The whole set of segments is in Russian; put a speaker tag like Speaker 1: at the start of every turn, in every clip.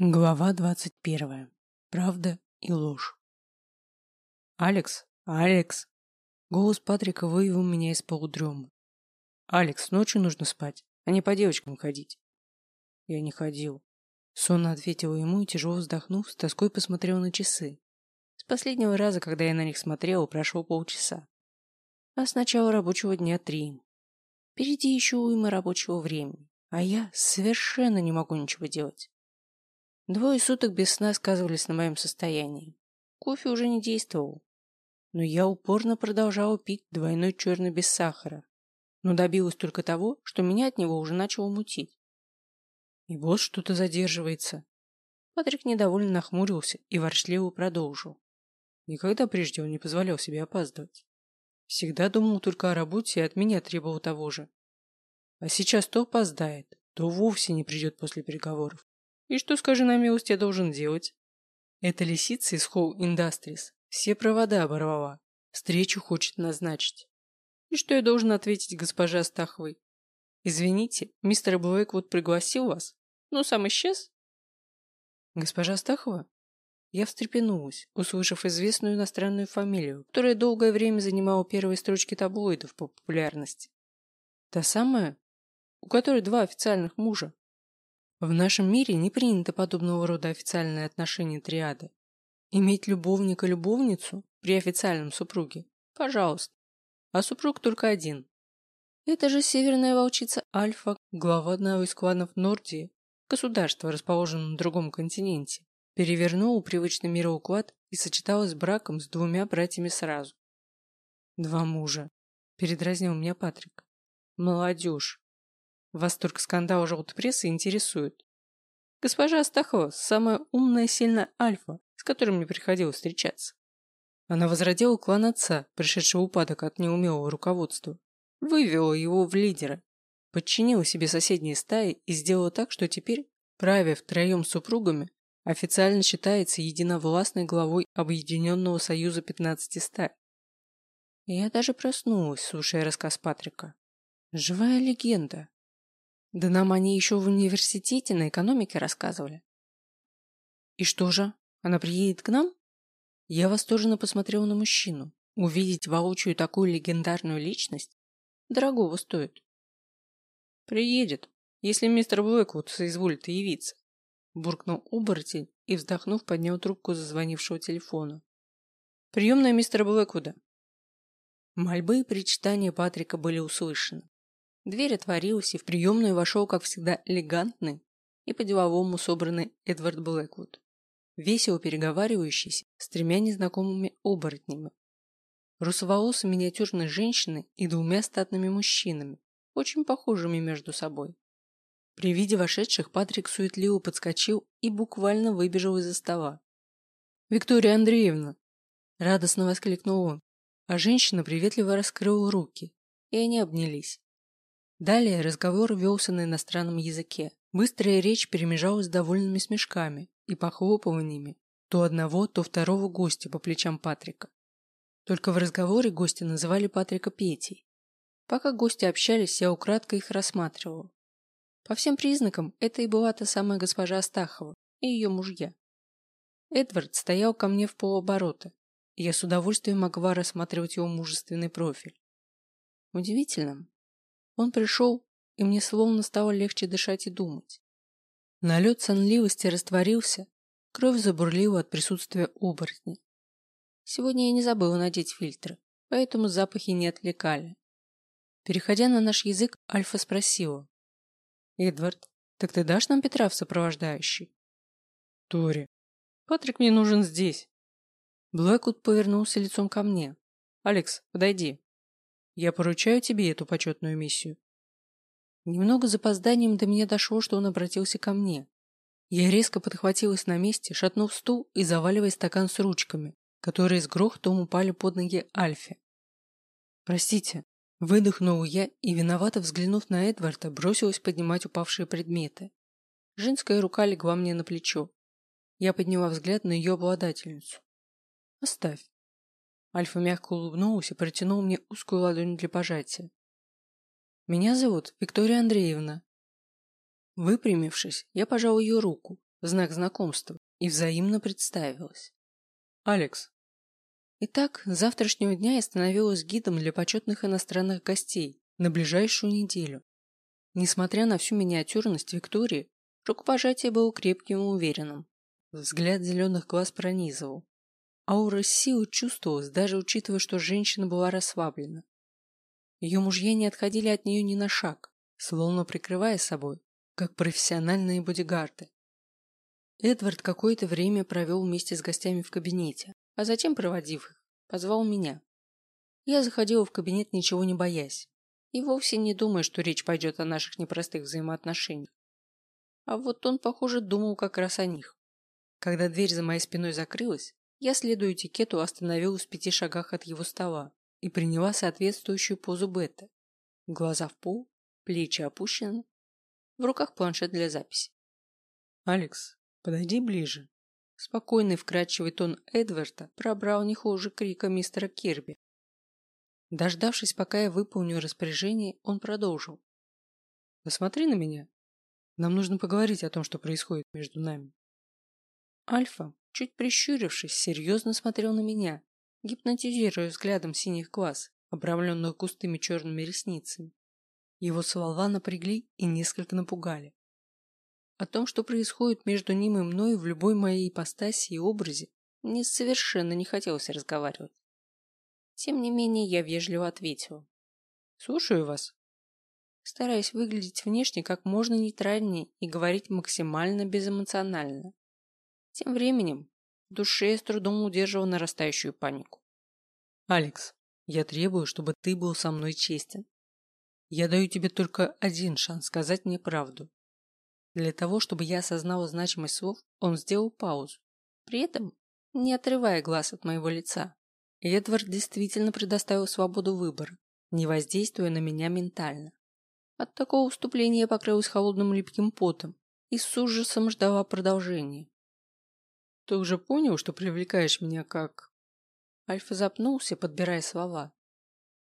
Speaker 1: Глава двадцать первая. Правда и ложь. «Алекс! Алекс!» Голос Патрика вывел меня из полудремы. «Алекс, ночью нужно спать, а не по девочкам ходить». Я не ходил. Сонно ответил ему и, тяжело вздохнув, с тоской посмотрел на часы. С последнего раза, когда я на них смотрел, прошло полчаса. А с начала рабочего дня три. Впереди еще уйма рабочего времени, а я совершенно не могу ничего делать. Двое суток без сна сказывались на моем состоянии. Кофе уже не действовал. Но я упорно продолжала пить двойной черный без сахара. Но добилась только того, что меня от него уже начало мутить. И вот что-то задерживается. Патрик недовольно нахмурился и ворчливо продолжил. Никогда прежде он не позволял себе опаздывать. Всегда думал только о работе и от меня требовал того же. А сейчас то опоздает, то вовсе не придет после переговоров. И что, скажи на милость, я должен делать? Эта лисица из Хоу Industries все провода оборвала. Встречу хочет назначить. И что я должен ответить госпоже Астаховой? Извините, мистер Блэквуд пригласил вас, но сам исчез? Госпожа Астахова? Я встрепенулась, услышав известную иностранную фамилию, которая долгое время занимала первые строчки таблоидов по популярности. Та самая, у которой два официальных мужа. В нашем мире не принято подобного рода официальные отношения триады. Иметь любовника-любовницу при официальном супруге – пожалуйста. А супруг только один. Это же северная волчица Альфа, глава одного из кланов Нордии, государство, расположенное на другом континенте, перевернула привычный мироуклад и сочеталась браком с двумя братьями сразу. Два мужа. Передразнил меня Патрик. Молодежь. Восторг скандала желтой прессы интересует. Госпожа Астахова – самая умная сильная альфа, с которой мне приходилось встречаться. Она возродила клан отца, пришедшего упадок от неумелого руководства, вывела его в лидера, подчинила себе соседние стаи и сделала так, что теперь, правя втроем супругами, официально считается единовластной главой Объединенного Союза 15 стай. Я даже проснулась, слушая рассказ Патрика. Живая легенда. Да нам они еще в университете на экономике рассказывали. И что же, она приедет к нам? Я восторженно посмотрела на мужчину. Увидеть воочию такую легендарную личность дорогого стоит. Приедет, если мистер Блэквуд соизволит явиться. Буркнул оборотень и, вздохнув, поднял трубку зазвонившего телефона. Приемная мистера Блэквуда. Мольбы и причитания Патрика были услышаны. Дверь отворилась, и в приемную вошел, как всегда, элегантный и по-деловому собранный Эдвард Блэквуд, весело переговаривающийся с тремя незнакомыми оборотнями. Русоволосой миниатюрной женщиной и двумя статными мужчинами, очень похожими между собой. При виде вошедших Патрик суетливо подскочил и буквально выбежал из-за стола. «Виктория Андреевна!» – радостно воскликнул он, а женщина приветливо раскрыла руки, и они обнялись. Далее разговор велся на иностранном языке. Быстрая речь перемежалась довольными смешками и похлопываниями то одного, то второго гостя по плечам Патрика. Только в разговоре гости называли Патрика Петей. Пока гости общались, я украдкой их рассматривал. По всем признакам, это и была та самая госпожа Астахова и ее мужья. Эдвард стоял ко мне в полоборота, и я с удовольствием могла рассматривать его мужественный профиль. Удивительно, он пришел, и мне словно стало легче дышать и думать. Налет сонливости растворился, кровь забурлила от присутствия оборотня. Сегодня я не забыла надеть фильтры, поэтому запахи не отвлекали. Переходя на наш язык, Альфа спросила. «Эдвард, так ты дашь нам Петра в сопровождающий?» «Тори, Патрик мне нужен здесь». Блэквуд повернулся лицом ко мне. «Алекс, подойди». Я поручаю тебе эту почетную миссию. Немного запозданием до меня дошло, что он обратился ко мне. Я резко подхватилась на месте, шатнув стул и заваливая стакан с ручками, которые с грохотом упали под ноги Альфе. «Простите», — выдохнул я и, виновато взглянув на Эдварда, бросилась поднимать упавшие предметы. Женская рука легла мне на плечо. Я подняла взгляд на ее обладательницу. «Оставь. Альфа мягко улыбнулся и протянул мне узкую ладонь для пожатия. «Меня зовут Виктория Андреевна». Выпрямившись, я пожал ее руку в знак знакомства и взаимно представилась. Алекс. Итак, с завтрашнего дня я становилась гидом для почетных иностранных гостей на ближайшую неделю. Несмотря на всю миниатюрность Виктории, рукопожатие было крепким и уверенным. Взгляд зеленых глаз пронизывал. Аура силы чувствовалась, даже учитывая, что женщина была расслаблена. Ее мужья не отходили от нее ни на шаг, словно прикрывая собой, как профессиональные бодигарды. Эдвард какое-то время провел вместе с гостями в кабинете, а затем, проводив их, позвал меня. Я заходила в кабинет, ничего не боясь, и вовсе не думая, что речь пойдет о наших непростых взаимоотношениях. А вот он, похоже, думал как раз о них. Когда дверь за моей спиной закрылась, я, следуя этикету, остановилась в пяти шагах от его стола и приняла соответствующую позу бета. Глаза в пол, плечи опущены, в руках планшет для записи. «Алекс, подойди ближе». Спокойный вкрадчивый тон Эдварда пробрал не хуже крика мистера Кирби. Дождавшись, пока я выполню распоряжение, он продолжил. «Посмотри на меня. Нам нужно поговорить о том, что происходит между нами». Альфа, чуть прищурившись, серьезно смотрел на меня, гипнотизируя взглядом синих глаз, обрамленных густыми черными ресницами. Его слова напрягли и несколько напугали. О том, что происходит между ним и мной в любой моей ипостаси и образе, мне совершенно не хотелось разговаривать. Тем не менее, я вежливо ответила. «Слушаю вас». Стараясь выглядеть внешне как можно нейтральнее и говорить максимально безэмоционально. Тем временем в душе с трудом удерживал нарастающую панику. «Алекс, я требую, чтобы ты был со мной честен. Я даю тебе только один шанс сказать мне правду. Для того, чтобы я осознала значимость слов, он сделал паузу, при этом не отрывая глаз от моего лица. Эдвард действительно предоставил свободу выбора, не воздействуя на меня ментально. От такого уступления я покрылась холодным липким потом и с ужасом ждала продолжения. Ты уже понял, что привлекаешь меня как... Альфа запнулся, подбирая слова.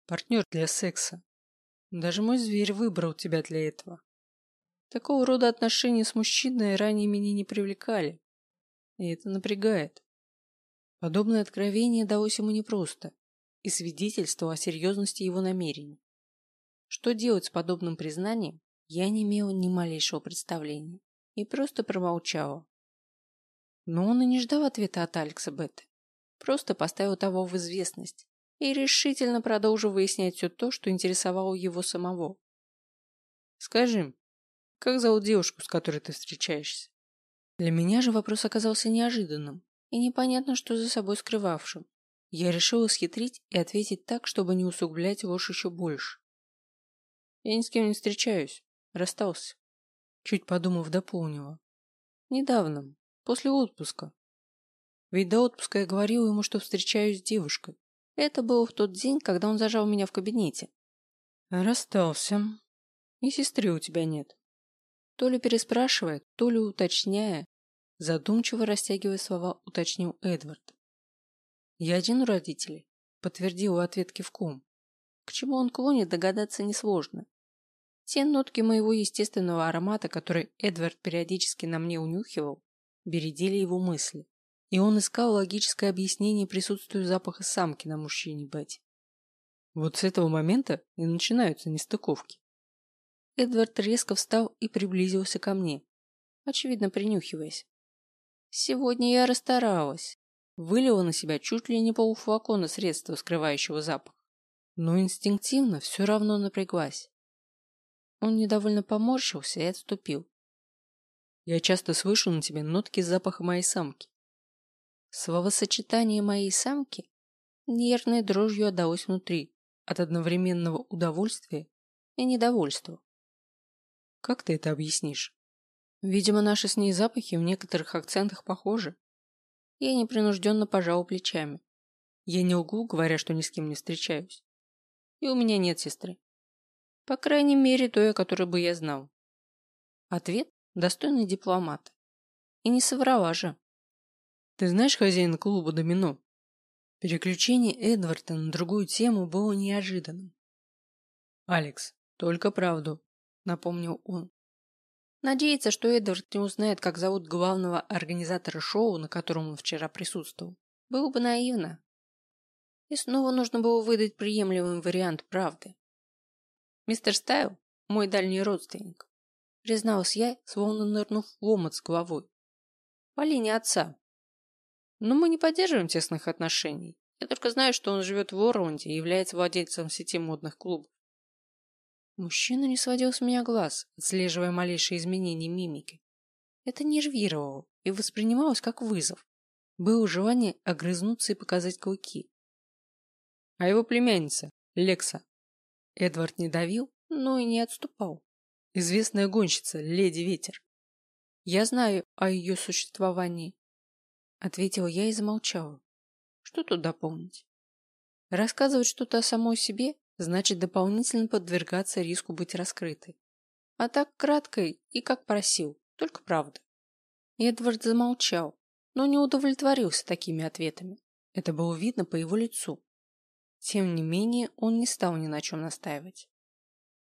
Speaker 1: Партнер для секса. Даже мой зверь выбрал тебя для этого. Такого рода отношения с мужчиной ранее меня не привлекали. И это напрягает. Подобное откровение далось ему непросто и свидетельство о серьезности его намерений. Что делать с подобным признанием, я не имела ни малейшего представления и просто промолчала. Но он и не ждал ответа от Алекса Бетты. Просто поставил того в известность и решительно продолжил выяснять все то, что интересовало его самого. «Скажи, как зовут девушку, с которой ты встречаешься?» Для меня же вопрос оказался неожиданным и непонятно, что за собой скрывавшим. Я решила схитрить и ответить так, чтобы не усугублять ложь еще больше. Я ни с кем не встречаюсь. Расстался. Чуть подумав, дополнила. Недавно, После отпуска. Ведь до отпуска я говорила ему, что встречаюсь с девушкой. Это было в тот день, когда он зажал меня в кабинете. Расстался. И сестры у тебя нет. То ли переспрашивая, то ли уточняя, задумчиво растягивая слова, уточнил Эдвард. Я один у родителей, подтвердил ответ кивком. К чему он клонит, догадаться несложно. Те нотки моего естественного аромата, который Эдвард периодически на мне унюхивал, бередили его мысли, и он искал логическое объяснение присутствию запаха самки на мужчине Бетти. Вот с этого момента и начинаются нестыковки. Эдвард резко встал и приблизился ко мне, очевидно принюхиваясь. Сегодня я расстаралась. Вылила на себя чуть ли не полуфлакона средства, скрывающего запах. Но инстинктивно все равно напряглась. Он недовольно поморщился и отступил. Я часто слышу на тебе нотки запаха моей самки. Словосочетание моей самки нервной дрожью отдалось внутри от одновременного удовольствия и недовольства. Как ты это объяснишь? Видимо, наши с ней запахи в некоторых акцентах похожи. Я непринужденно пожал плечами. Я не лгу, говоря, что ни с кем не встречаюсь. И у меня нет сестры. По крайней мере, той, о которой бы я знал. Ответ достойный дипломат. И не соврала же. Ты знаешь хозяина клуба «Домино»? Переключение Эдварда на другую тему было неожиданным. «Алекс, только правду», — напомнил он. Надеяться, что Эдвард не узнает, как зовут главного организатора шоу, на котором он вчера присутствовал, было бы наивно. И снова нужно было выдать приемлемый вариант правды. Мистер Стайл – мой дальний родственник. Призналась я, словно нырнув в омут с головой. По отца. Но мы не поддерживаем тесных отношений. Я только знаю, что он живет в Орланде и является владельцем сети модных клубов. Мужчина не сводил с меня глаз, отслеживая малейшие изменения мимики. Это нервировало и воспринималось как вызов. Было желание огрызнуться и показать клыки. А его племянница, Лекса. Эдвард не давил, но и не отступал. Известная гонщица, леди Ветер. Я знаю о ее существовании. Ответила я и замолчала. Что тут дополнить? Рассказывать что-то о самой себе значит дополнительно подвергаться риску быть раскрытой. А так кратко и как просил, только правда. Эдвард замолчал, но не удовлетворился такими ответами. Это было видно по его лицу. Тем не менее, он не стал ни на чем настаивать.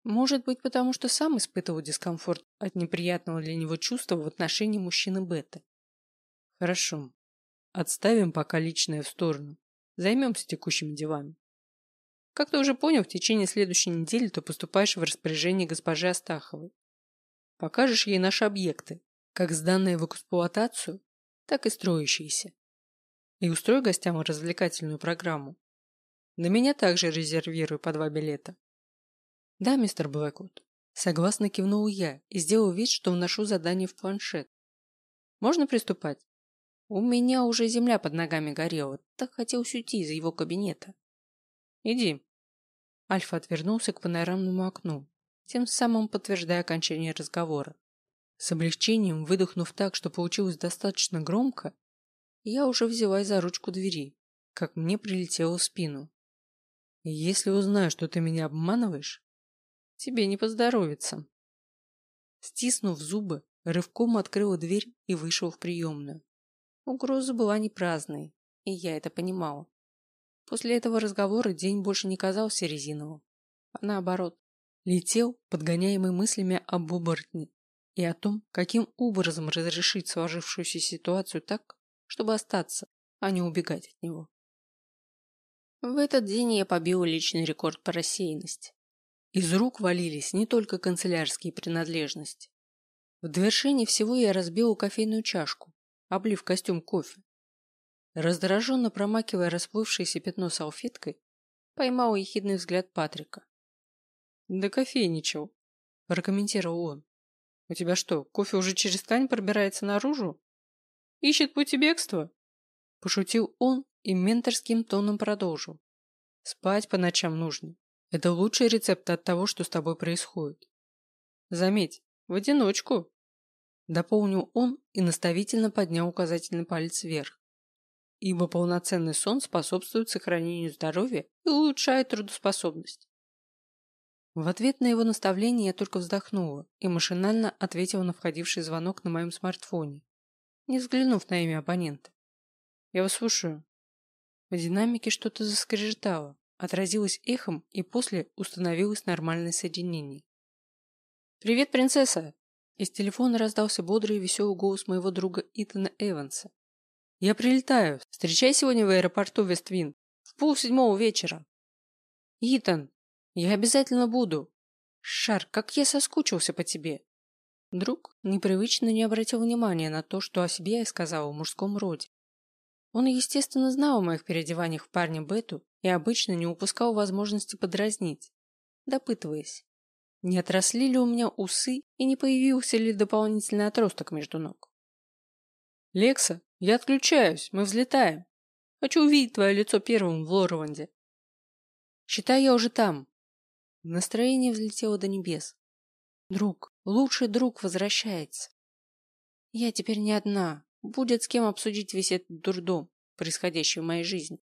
Speaker 1: Может быть, потому что сам испытывал дискомфорт от неприятного для него чувства в отношении мужчины Бета. Хорошо. Отставим пока личное в сторону. Займемся текущими делами. Как ты уже понял, в течение следующей недели ты поступаешь в распоряжение госпожи Астаховой. Покажешь ей наши объекты, как сданные в эксплуатацию, так и строящиеся. И устрой гостям развлекательную программу. На меня также резервирую по два билета. Да, мистер Блэквуд. Согласно кивнул я и сделал вид, что вношу задание в планшет. Можно приступать? У меня уже земля под ногами горела, так хотелось уйти из его кабинета. Иди. Альфа отвернулся к панорамному окну, тем самым подтверждая окончание разговора. С облегчением, выдохнув так, что получилось достаточно громко, я уже взялась за ручку двери, как мне прилетело в спину. если узнаю, что ты меня обманываешь, тебе не поздоровится. Стиснув зубы, рывком открыла дверь и вышел в приемную. Угроза была не праздной, и я это понимала. После этого разговора день больше не казался резиновым, а наоборот, летел, подгоняемый мыслями об оборотне и о том, каким образом разрешить сложившуюся ситуацию так, чтобы остаться, а не убегать от него. В этот день я побил личный рекорд по рассеянности. Из рук валились не только канцелярские принадлежности. В довершении всего я разбил кофейную чашку, облив костюм кофе, Раздраженно промакивая расплывшееся пятно салфеткой, поймал ехидный взгляд Патрика. «Да кофейничал», – прокомментировал он. «У тебя что, кофе уже через ткань пробирается наружу? Ищет пути бегства?» Пошутил он и менторским тоном продолжил. «Спать по ночам нужно. Это лучший рецепт от того, что с тобой происходит. Заметь, в одиночку». Дополнил он и наставительно поднял указательный палец вверх ибо полноценный сон способствует сохранению здоровья и улучшает трудоспособность. В ответ на его наставление я только вздохнула и машинально ответила на входивший звонок на моем смартфоне, не взглянув на имя абонента. «Я вас слушаю». В динамике что-то заскрежетало, отразилось эхом и после установилось нормальное соединение. «Привет, принцесса!» Из телефона раздался бодрый и веселый голос моего друга Итана Эванса, я прилетаю. Встречай сегодня в аэропорту Вествин. В полседьмого вечера. Итан, я обязательно буду. Шар, как я соскучился по тебе. Друг непривычно не обратил внимания на то, что о себе я сказала в мужском роде. Он, естественно, знал о моих переодеваниях в парня Бету и обычно не упускал возможности подразнить, допытываясь, не отросли ли у меня усы и не появился ли дополнительный отросток между ног. «Лекса, я отключаюсь, мы взлетаем. Хочу увидеть твое лицо первым в Лорланде. Считай, я уже там. Настроение взлетело до небес. Друг, лучший друг возвращается. Я теперь не одна. Будет с кем обсудить весь этот дурдом, происходящий в моей жизни.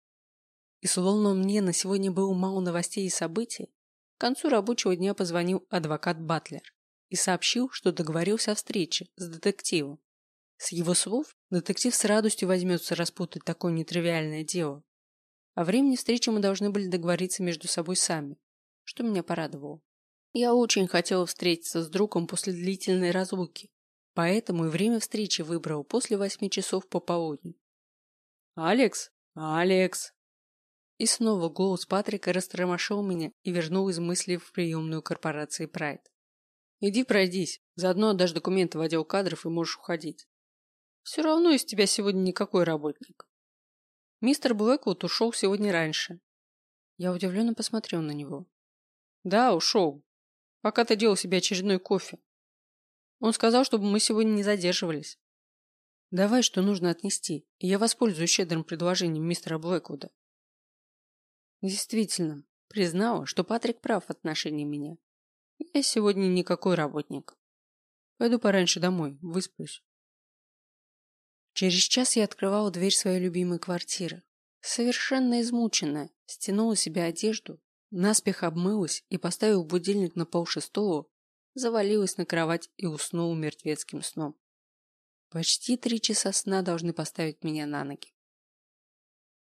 Speaker 1: И словно мне на сегодня было мало новостей и событий, к концу рабочего дня позвонил адвокат Батлер и сообщил, что договорился о встрече с детективом. С его слов, детектив с радостью возьмется распутать такое нетривиальное дело. О времени встречи мы должны были договориться между собой сами, что меня порадовало. Я очень хотела встретиться с другом после длительной разлуки, поэтому и время встречи выбрал после восьми часов пополудни. «Алекс? Алекс!» И снова голос Патрика растормошил меня и вернул из мыслей в приемную корпорации Прайд. «Иди пройдись, заодно отдашь документы в отдел кадров и можешь уходить. Все равно из тебя сегодня никакой работник». Мистер Блэквуд ушел сегодня раньше. Я удивленно посмотрел на него. «Да, ушел. Пока ты делал себе очередной кофе. Он сказал, чтобы мы сегодня не задерживались. Давай, что нужно отнести, и я воспользуюсь щедрым предложением мистера Блэквуда. Действительно, признала, что Патрик прав в отношении меня. Я сегодня никакой работник. Пойду пораньше домой, высплюсь. Через час я открывала дверь своей любимой квартиры. Совершенно измученная, стянула себе одежду, наспех обмылась и, поставив будильник на полшестого, завалилась на кровать и уснула мертвецким сном. Почти три часа сна должны поставить меня на ноги.